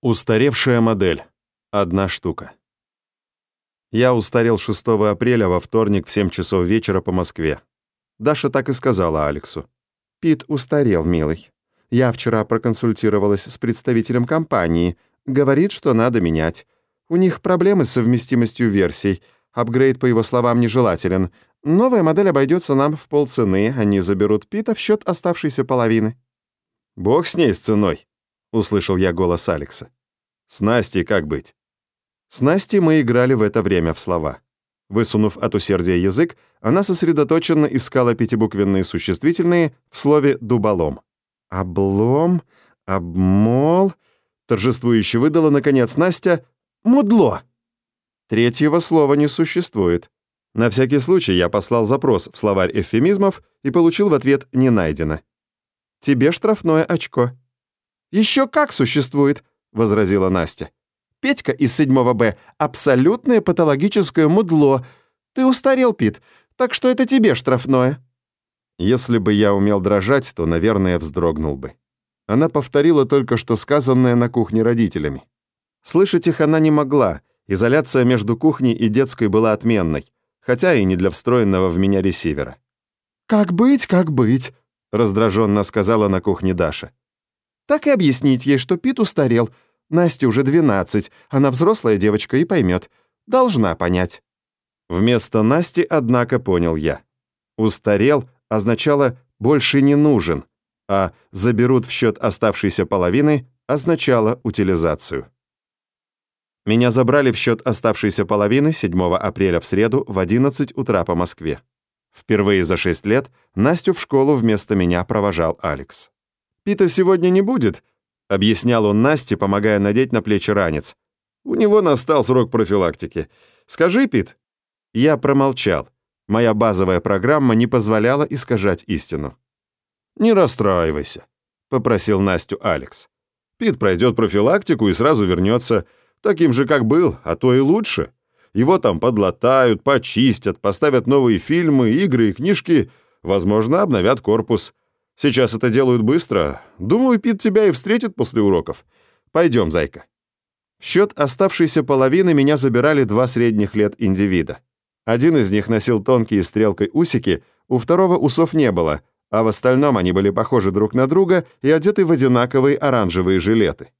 Устаревшая модель. Одна штука. Я устарел 6 апреля во вторник в 7 часов вечера по Москве. Даша так и сказала Алексу. «Пит устарел, милый. Я вчера проконсультировалась с представителем компании. Говорит, что надо менять. У них проблемы с совместимостью версий. Апгрейд, по его словам, нежелателен. Новая модель обойдется нам в полцены. Они заберут Пита в счет оставшейся половины». «Бог с ней, с ценой», — услышал я голос Алекса. «С Настей как быть?» С Настей мы играли в это время в слова. Высунув от усердия язык, она сосредоточенно искала пятибуквенные существительные в слове «дуболом». «Облом», «обмол», торжествующе выдала, наконец, Настя «мудло». Третьего слова не существует. На всякий случай я послал запрос в словарь эвфемизмов и получил в ответ «не найдено». «Тебе штрафное очко». «Еще как существует», — возразила Настя. «Петька из 7 Б — абсолютное патологическое мудло. Ты устарел, Пит, так что это тебе штрафное». Если бы я умел дрожать, то, наверное, вздрогнул бы. Она повторила только что сказанное на кухне родителями. Слышать их она не могла, изоляция между кухней и детской была отменной, хотя и не для встроенного в меня ресивера. «Как быть, как быть?» — раздраженно сказала на кухне Даша. Так и объяснить ей, что Пит устарел. Насте уже 12, она взрослая девочка и поймет. Должна понять. Вместо Насти, однако, понял я. «Устарел» означало «больше не нужен», а «заберут в счет оставшейся половины» означало утилизацию. Меня забрали в счет оставшейся половины 7 апреля в среду в 11 утра по Москве. Впервые за 6 лет Настю в школу вместо меня провожал Алекс. «Пита сегодня не будет», — объяснял он Насте, помогая надеть на плечи ранец. «У него настал срок профилактики. Скажи, Пит». Я промолчал. Моя базовая программа не позволяла искажать истину. «Не расстраивайся», — попросил Настю Алекс. «Пит пройдет профилактику и сразу вернется, таким же, как был, а то и лучше. Его там подлатают, почистят, поставят новые фильмы, игры и книжки, возможно, обновят корпус. Сейчас это делают быстро. Думаю, Пит тебя и встретит после уроков. Пойдем, зайка». В счет оставшейся половины меня забирали два средних лет индивида. Один из них носил тонкие стрелкой усики, у второго усов не было, а в остальном они были похожи друг на друга и одеты в одинаковые оранжевые жилеты.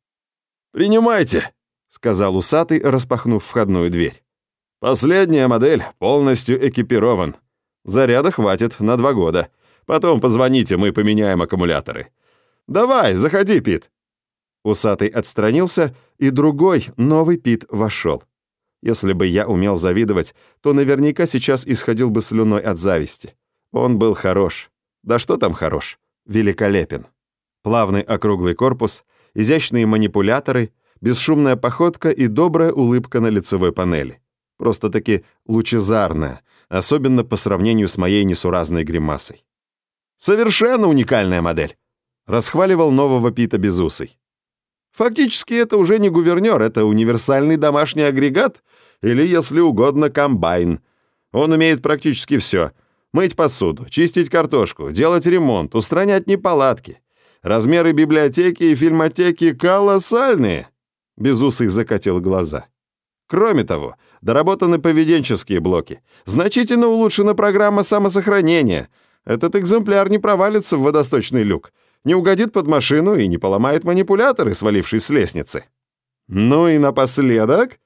«Принимайте», — сказал усатый, распахнув входную дверь. «Последняя модель полностью экипирован. Заряда хватит на два года. Потом позвоните, мы поменяем аккумуляторы. Давай, заходи, Пит». Усатый отстранился, и другой, новый Пит, вошел. Если бы я умел завидовать, то наверняка сейчас исходил бы слюной от зависти. Он был хорош. Да что там хорош? Великолепен. Плавный округлый корпус, изящные манипуляторы, бесшумная походка и добрая улыбка на лицевой панели. Просто-таки лучезарная, особенно по сравнению с моей несуразной гримасой. Совершенно уникальная модель. Расхваливал нового Пита Безусый. Фактически это уже не гувернер, это универсальный домашний агрегат, или, если угодно, комбайн. Он умеет практически все. Мыть посуду, чистить картошку, делать ремонт, устранять неполадки. Размеры библиотеки и фильмотеки колоссальные. Безусый закатил глаза. Кроме того, доработаны поведенческие блоки. Значительно улучшена программа самосохранения — этот экземпляр не провалится в водосточный люк, не угодит под машину и не поломает манипуляторы, свалившись с лестницы. Ну и напоследок,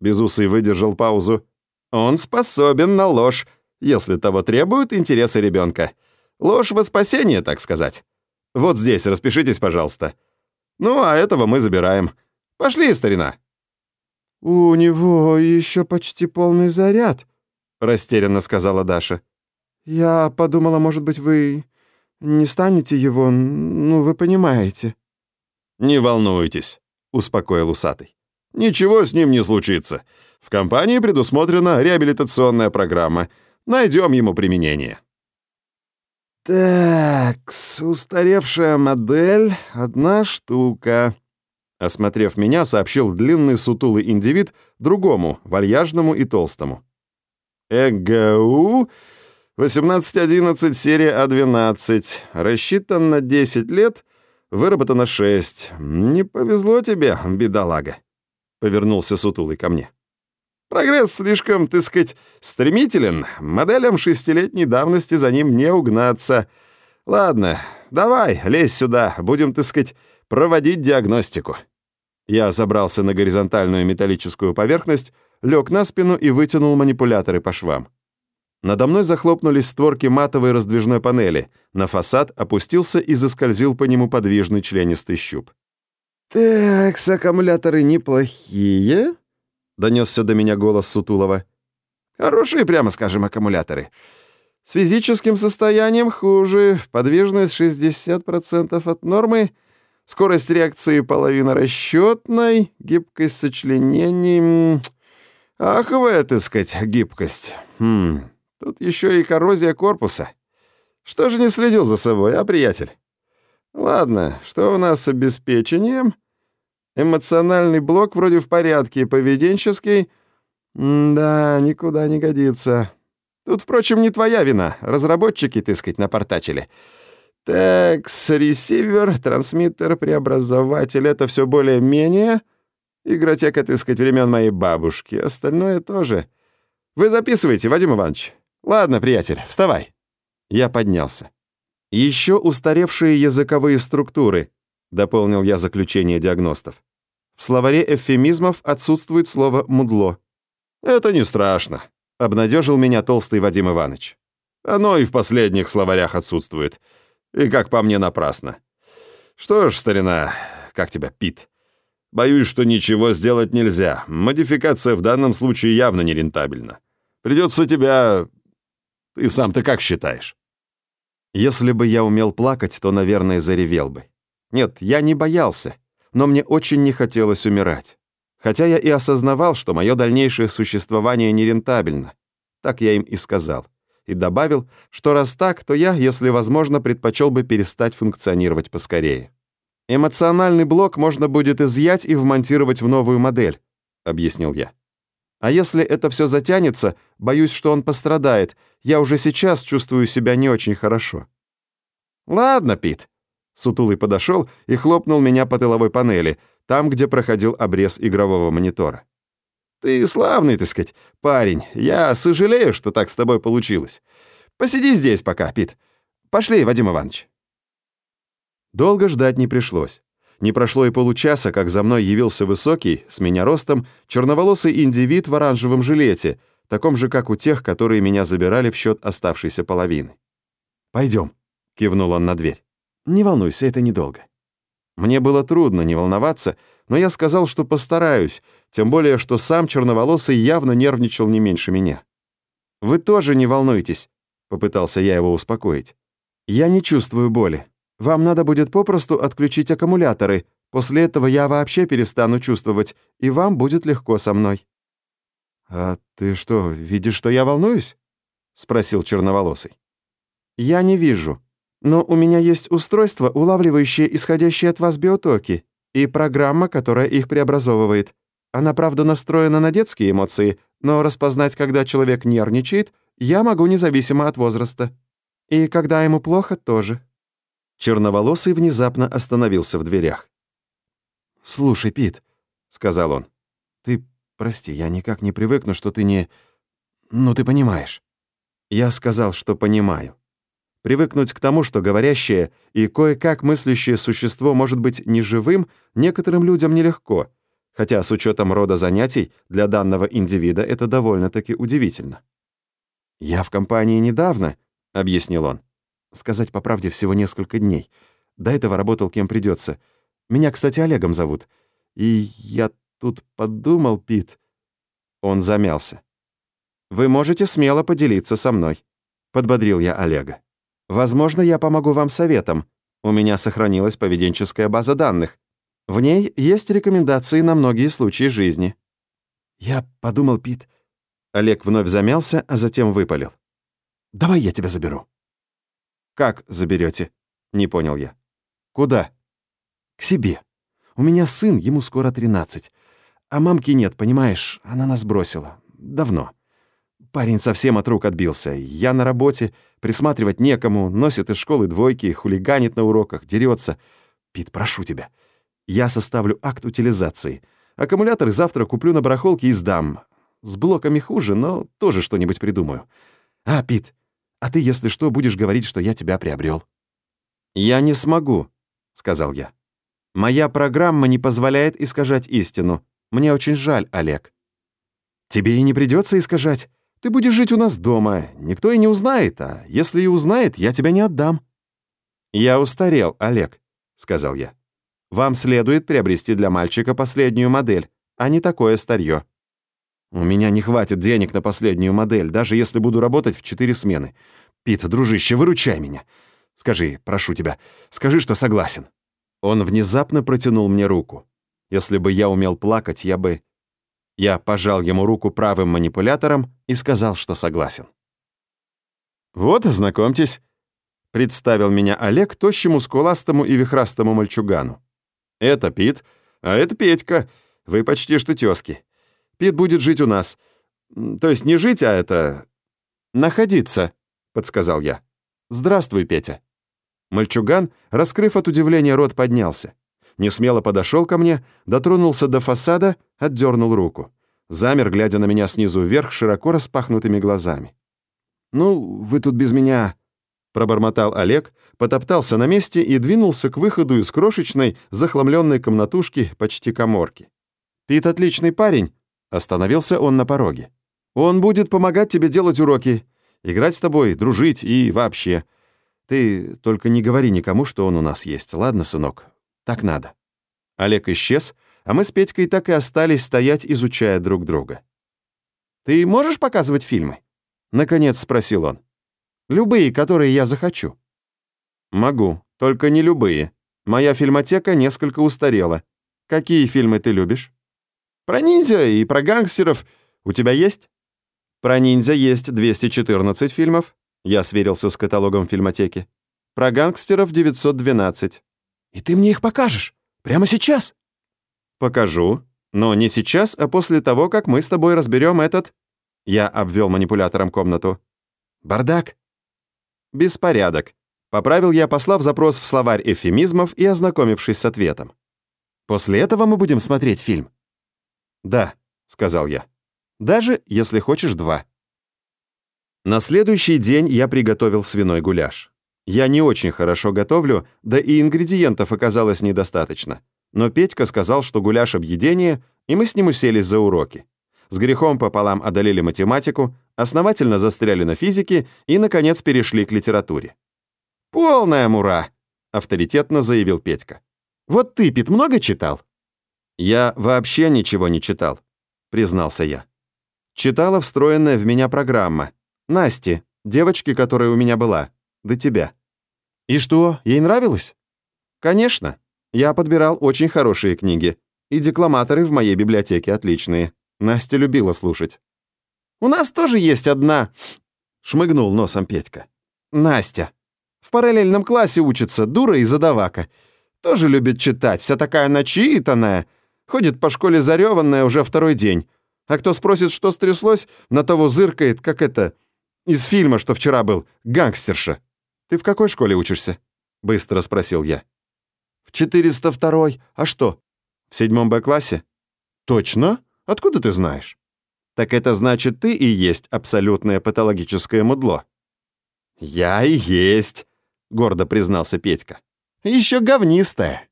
Безусый выдержал паузу, он способен на ложь, если того требуют интересы ребенка. Ложь во спасение, так сказать. Вот здесь распишитесь, пожалуйста. Ну, а этого мы забираем. Пошли, старина. «У него еще почти полный заряд», — растерянно сказала Даша. «Я подумала, может быть, вы не станете его, ну, вы понимаете». «Не волнуйтесь», — успокоил усатый. «Ничего с ним не случится. В компании предусмотрена реабилитационная программа. Найдем ему применение». «Так, устаревшая модель — одна штука», — осмотрев меня, сообщил длинный сутулый индивид другому, вальяжному и толстому. «ЭГУ 1811 серия А12. Рассчитан на 10 лет. Выработано шесть. Не повезло тебе, бедолага. Повернулся сутулый ко мне. Прогресс слишком, так сказать, стремителен. Моделям шестилетней давности за ним не угнаться. Ладно, давай, лезь сюда, будем, так сказать, проводить диагностику. Я забрался на горизонтальную металлическую поверхность, лег на спину и вытянул манипуляторы по швам. Надо мной захлопнулись створки матовой раздвижной панели. На фасад опустился и заскользил по нему подвижный членистый щуп. «Так, аккумуляторы неплохие», — донесся до меня голос Сутулова. «Хорошие, прямо скажем, аккумуляторы. С физическим состоянием хуже. Подвижность 60% от нормы, скорость реакции половина расчетной, гибкость сочленений... Ах, вы, так сказать, гибкость. Хм, тут еще и коррозия корпуса. Что же не следил за собой, а, приятель? Ладно, что у нас с обеспечением?» Эмоциональный блок вроде в порядке, поведенческий... да, никуда не годится. Тут, впрочем, не твоя вина. Разработчики, так сказать, напортачили. Так, ресивер, трансмиттер, преобразователь — это все более-менее. Игротека, так сказать, времен моей бабушки. Остальное тоже. Вы записывайте, Вадим Иванович. Ладно, приятель, вставай. Я поднялся. Еще устаревшие языковые структуры, дополнил я заключение диагностов. В словаре эвфемизмов отсутствует слово «мудло». «Это не страшно», — обнадежил меня толстый Вадим Иванович. «Оно и в последних словарях отсутствует. И, как по мне, напрасно. Что ж, старина, как тебя, Пит? Боюсь, что ничего сделать нельзя. Модификация в данном случае явно нерентабельна. Придется тебя... Ты сам-то как считаешь?» Если бы я умел плакать, то, наверное, заревел бы. Нет, я не боялся но мне очень не хотелось умирать. Хотя я и осознавал, что мое дальнейшее существование нерентабельно. Так я им и сказал. И добавил, что раз так, то я, если возможно, предпочел бы перестать функционировать поскорее. «Эмоциональный блок можно будет изъять и вмонтировать в новую модель», — объяснил я. «А если это все затянется, боюсь, что он пострадает. Я уже сейчас чувствую себя не очень хорошо». «Ладно, Пит», Сутулый подошел и хлопнул меня по тыловой панели, там, где проходил обрез игрового монитора. «Ты славный, так сказать, парень. Я сожалею, что так с тобой получилось. Посиди здесь пока, Пит. Пошли, Вадим Иванович». Долго ждать не пришлось. Не прошло и получаса, как за мной явился высокий, с меня ростом, черноволосый индивид в оранжевом жилете, таком же, как у тех, которые меня забирали в счет оставшейся половины. «Пойдем», — кивнул он на дверь. Не волнуйся, это недолго. Мне было трудно не волноваться, но я сказал, что постараюсь, тем более, что сам черноволосый явно нервничал не меньше меня. «Вы тоже не волнуйтесь», — попытался я его успокоить. «Я не чувствую боли. Вам надо будет попросту отключить аккумуляторы. После этого я вообще перестану чувствовать, и вам будет легко со мной». «А ты что, видишь, что я волнуюсь?» — спросил черноволосый. «Я не вижу», но у меня есть устройство, улавливающее исходящие от вас биотоки, и программа, которая их преобразовывает. Она, правда, настроена на детские эмоции, но распознать, когда человек нервничает, я могу независимо от возраста. И когда ему плохо, тоже». Черноволосый внезапно остановился в дверях. «Слушай, Пит», — сказал он, — «ты, прости, я никак не привыкну, что ты не... Ну, ты понимаешь». Я сказал, что понимаю. Привыкнуть к тому, что говорящее и кое-как мыслящее существо может быть неживым, некоторым людям нелегко, хотя с учетом рода занятий для данного индивида это довольно-таки удивительно. «Я в компании недавно», — объяснил он. «Сказать по правде всего несколько дней. До этого работал кем придется. Меня, кстати, Олегом зовут. И я тут подумал, Пит...» Он замялся. «Вы можете смело поделиться со мной», — подбодрил я Олега. Возможно, я помогу вам советом. У меня сохранилась поведенческая база данных. В ней есть рекомендации на многие случаи жизни». «Я подумал, Пит...» Олег вновь замялся, а затем выпалил. «Давай я тебя заберу». «Как заберете? Не понял я. «Куда?» «К себе. У меня сын, ему скоро 13. А мамки нет, понимаешь? Она нас бросила. Давно. Парень совсем от рук отбился. Я на работе, присматривать некому, носит из школы двойки, хулиганит на уроках, дерется. Пит, прошу тебя. Я составлю акт утилизации. Аккумуляторы завтра куплю на барахолке и сдам. С блоками хуже, но тоже что-нибудь придумаю. А, Пит, а ты, если что, будешь говорить, что я тебя приобрел. «Я не смогу», — сказал я. «Моя программа не позволяет искажать истину. Мне очень жаль, Олег». «Тебе и не придется искажать. Ты будешь жить у нас дома. Никто и не узнает, а если и узнает, я тебя не отдам». «Я устарел, Олег», — сказал я. «Вам следует приобрести для мальчика последнюю модель, а не такое старье». «У меня не хватит денег на последнюю модель, даже если буду работать в четыре смены. Пит, дружище, выручай меня. Скажи, прошу тебя, скажи, что согласен». Он внезапно протянул мне руку. Если бы я умел плакать, я бы... Я пожал ему руку правым манипулятором и сказал, что согласен. «Вот, знакомьтесь», — представил меня Олег тощему, скуластому и вихрастому мальчугану. «Это Пит, а это Петька. Вы почти что тёзки. Пит будет жить у нас. То есть не жить, а это... находиться», — подсказал я. «Здравствуй, Петя». Мальчуган, раскрыв от удивления рот, поднялся. Несмело подошел ко мне, дотронулся до фасада, отдернул руку. Замер, глядя на меня снизу вверх, широко распахнутыми глазами. «Ну, вы тут без меня...» Пробормотал Олег, потоптался на месте и двинулся к выходу из крошечной, захламленной комнатушки почти коморки. «Пит отличный парень», — остановился он на пороге. «Он будет помогать тебе делать уроки, играть с тобой, дружить и вообще. Ты только не говори никому, что он у нас есть, ладно, сынок? Так надо». Олег исчез, а мы с Петькой так и остались стоять, изучая друг друга. «Ты можешь показывать фильмы?» — наконец спросил он. «Любые, которые я захочу». «Могу, только не любые. Моя фильмотека несколько устарела. Какие фильмы ты любишь?» «Про ниндзя и про гангстеров. У тебя есть?» «Про ниндзя есть 214 фильмов, я сверился с каталогом фильмотеки. Про гангстеров 912. И ты мне их покажешь? Прямо сейчас? Покажу. Но не сейчас, а после того, как мы с тобой разберем этот... Я обвел манипулятором комнату. Бардак. Беспорядок. Поправил я, послав запрос в словарь эвфемизмов и ознакомившись с ответом. После этого мы будем смотреть фильм. Да, сказал я. Даже если хочешь два. На следующий день я приготовил свиной гуляш. Я не очень хорошо готовлю, да и ингредиентов оказалось недостаточно. Но Петька сказал, что гуляш объедение, и мы с ним уселись за уроки. С грехом пополам одолели математику, основательно застряли на физике и, наконец, перешли к литературе. «Полная мура!» — авторитетно заявил Петька. «Вот ты, Пит, много читал?» «Я вообще ничего не читал», — признался я. Читала встроенная в меня программа, Насти, девочки, которая у меня была, до тебя. И что, ей нравилось? Конечно. Я подбирал очень хорошие книги. И декламаторы в моей библиотеке отличные. Настя любила слушать. «У нас тоже есть одна...» — шмыгнул носом Петька. «Настя. В параллельном классе учится, дура и задавака. Тоже любит читать, вся такая начитанная. Ходит по школе зареванная уже второй день. А кто спросит, что стряслось, на того зыркает, как это... Из фильма, что вчера был, гангстерша. Ты в какой школе учишься? Быстро спросил я. В 402-й. А что? В седьмом Б-классе? Точно? Откуда ты знаешь? Так это значит, ты и есть абсолютное патологическое мудло. Я и есть, гордо признался Петька. Еще говнистая.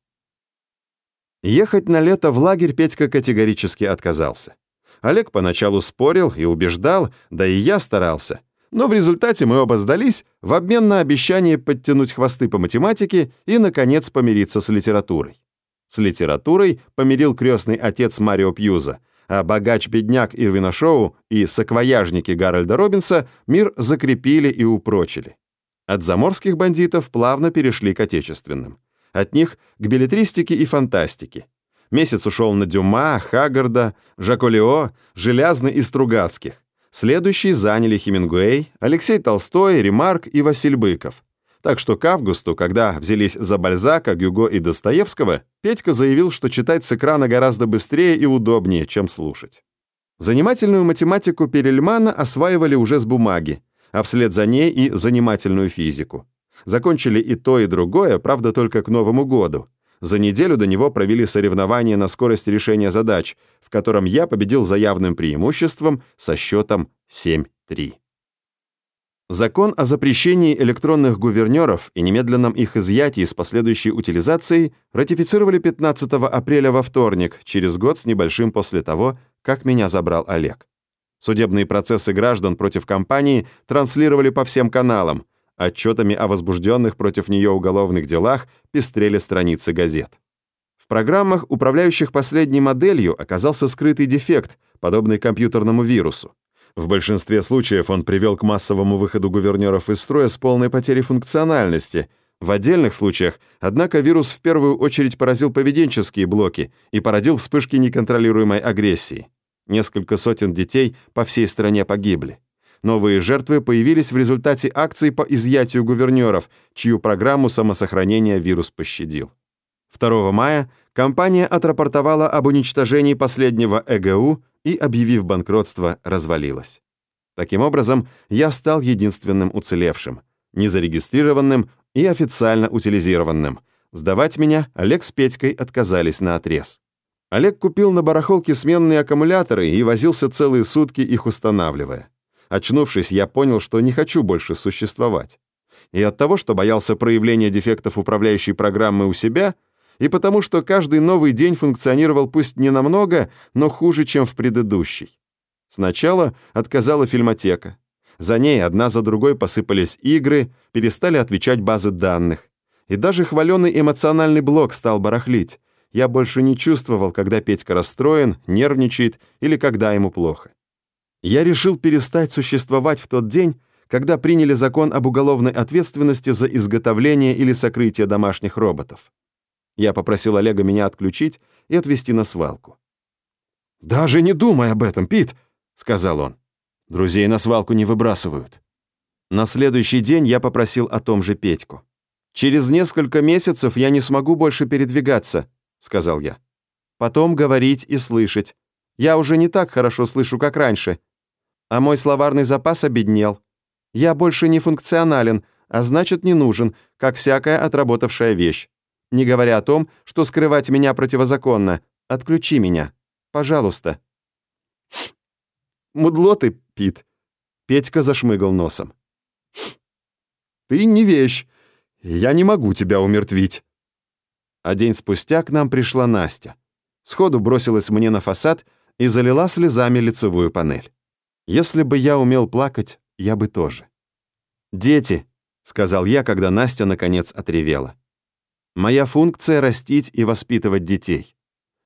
Ехать на лето в лагерь Петька категорически отказался. Олег поначалу спорил и убеждал, да и я старался. Но в результате мы оба сдались в обмен на обещание подтянуть хвосты по математике и, наконец, помириться с литературой. С литературой помирил крестный отец Марио Пьюза, а богач-бедняк Ирвина Шоу и саквояжники Гарольда Робинса мир закрепили и упрочили. От заморских бандитов плавно перешли к отечественным. От них к билетристике и фантастике. Месяц ушел на Дюма, Хаггарда, Жаколео, Желязный и Стругацких. Следующие заняли Хемингуэй, Алексей Толстой, Ремарк и Василь Быков. Так что к августу, когда взялись за Бальзака, Гюго и Достоевского, Петька заявил, что читать с экрана гораздо быстрее и удобнее, чем слушать. Занимательную математику Перельмана осваивали уже с бумаги, а вслед за ней и занимательную физику. Закончили и то, и другое, правда, только к Новому году. За неделю до него провели соревнование на скорость решения задач, в котором я победил за явным преимуществом со счетом 7-3. Закон о запрещении электронных гувернеров и немедленном их изъятии с последующей утилизацией ратифицировали 15 апреля во вторник, через год с небольшим после того, как меня забрал Олег. Судебные процессы граждан против компании транслировали по всем каналам. Отчетами о возбужденных против нее уголовных делах пестрели страницы газет. В программах, управляющих последней моделью, оказался скрытый дефект, подобный компьютерному вирусу. В большинстве случаев он привел к массовому выходу гувернеров из строя с полной потерей функциональности. В отдельных случаях, однако, вирус в первую очередь поразил поведенческие блоки и породил вспышки неконтролируемой агрессии. Несколько сотен детей по всей стране погибли. Новые жертвы появились в результате акций по изъятию гувернеров, чью программу самосохранения вирус пощадил. 2 мая компания отрапортовала об уничтожении последнего ЭГУ и, объявив банкротство, развалилась. Таким образом, я стал единственным уцелевшим, незарегистрированным и официально утилизированным. Сдавать меня Олег с Петькой отказались на отрез. Олег купил на барахолке сменные аккумуляторы и возился целые сутки их устанавливая. Очнувшись, я понял, что не хочу больше существовать. И от того, что боялся проявления дефектов управляющей программы у себя, и потому что каждый новый день функционировал пусть не намного, но хуже, чем в предыдущий. Сначала отказала фильмотека. За ней одна за другой посыпались игры, перестали отвечать базы данных. И даже хваленый эмоциональный блок стал барахлить. Я больше не чувствовал, когда Петька расстроен, нервничает или когда ему плохо. Я решил перестать существовать в тот день, когда приняли закон об уголовной ответственности за изготовление или сокрытие домашних роботов. Я попросил Олега меня отключить и отвезти на свалку. «Даже не думай об этом, Пит», — сказал он. «Друзей на свалку не выбрасывают». На следующий день я попросил о том же Петьку. «Через несколько месяцев я не смогу больше передвигаться», — сказал я. «Потом говорить и слышать. Я уже не так хорошо слышу, как раньше. А мой словарный запас обеднел. Я больше не функционален, а значит, не нужен, как всякая отработавшая вещь не говоря о том, что скрывать меня противозаконно. Отключи меня. Пожалуйста». «Мудло ты, Пит», — Петька зашмыгал носом. «Ты не вещь. Я не могу тебя умертвить». А день спустя к нам пришла Настя. Сходу бросилась мне на фасад и залила слезами лицевую панель. Если бы я умел плакать, я бы тоже. «Дети», — сказал я, когда Настя наконец отревела. Моя функция — растить и воспитывать детей.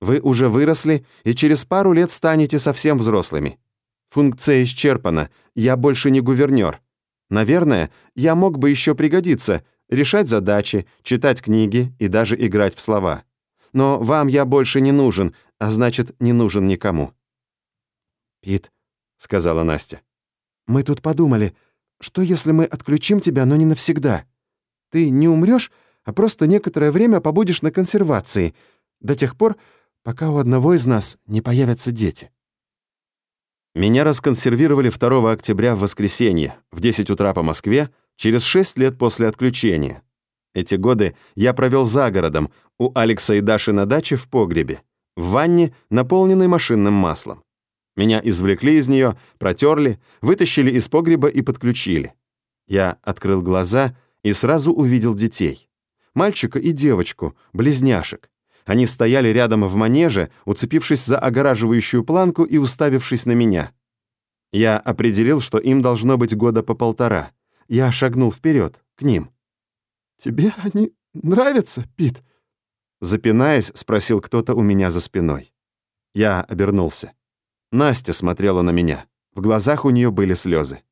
Вы уже выросли и через пару лет станете совсем взрослыми. Функция исчерпана, я больше не гувернер. Наверное, я мог бы еще пригодиться, решать задачи, читать книги и даже играть в слова. Но вам я больше не нужен, а значит, не нужен никому. «Пит», — сказала Настя, — «мы тут подумали, что если мы отключим тебя, но не навсегда? Ты не умрешь, а просто некоторое время побудешь на консервации, до тех пор, пока у одного из нас не появятся дети». Меня расконсервировали 2 октября в воскресенье, в 10 утра по Москве, через 6 лет после отключения. Эти годы я провел за городом, у Алекса и Даши на даче в погребе, в ванне, наполненной машинным маслом. Меня извлекли из нее, протерли, вытащили из погреба и подключили. Я открыл глаза и сразу увидел детей мальчика и девочку, близняшек. Они стояли рядом в манеже, уцепившись за огораживающую планку и уставившись на меня. Я определил, что им должно быть года по полтора. Я шагнул вперед, к ним. «Тебе они нравятся, Пит?» Запинаясь, спросил кто-то у меня за спиной. Я обернулся. Настя смотрела на меня. В глазах у нее были слезы.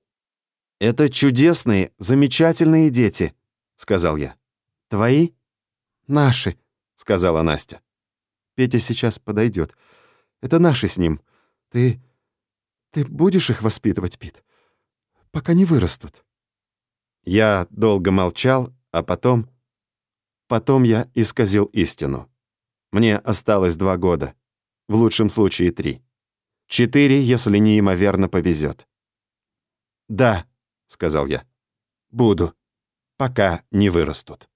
«Это чудесные, замечательные дети», — сказал я. Твои? Наши, сказала Настя. Петя сейчас подойдет. Это наши с ним. Ты... ты будешь их воспитывать, Пит? Пока не вырастут. Я долго молчал, а потом... Потом я исказил истину. Мне осталось два года. В лучшем случае три. Четыре, если неимоверно повезет. «Да», — сказал я, — «буду, пока не вырастут».